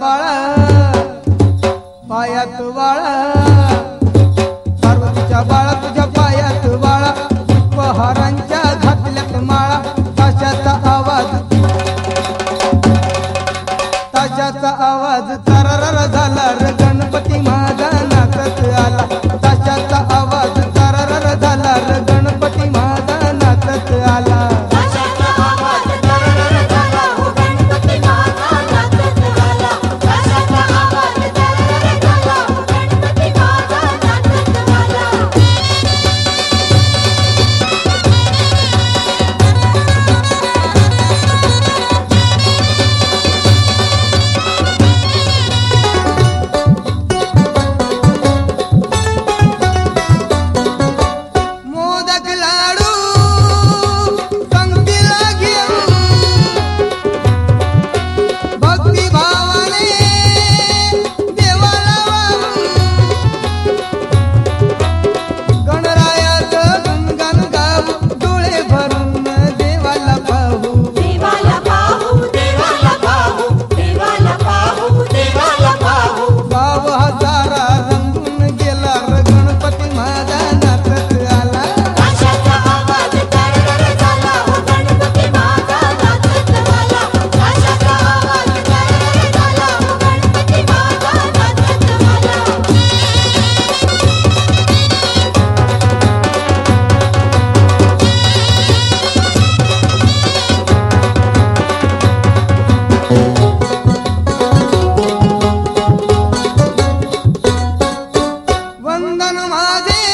Bala i Madre.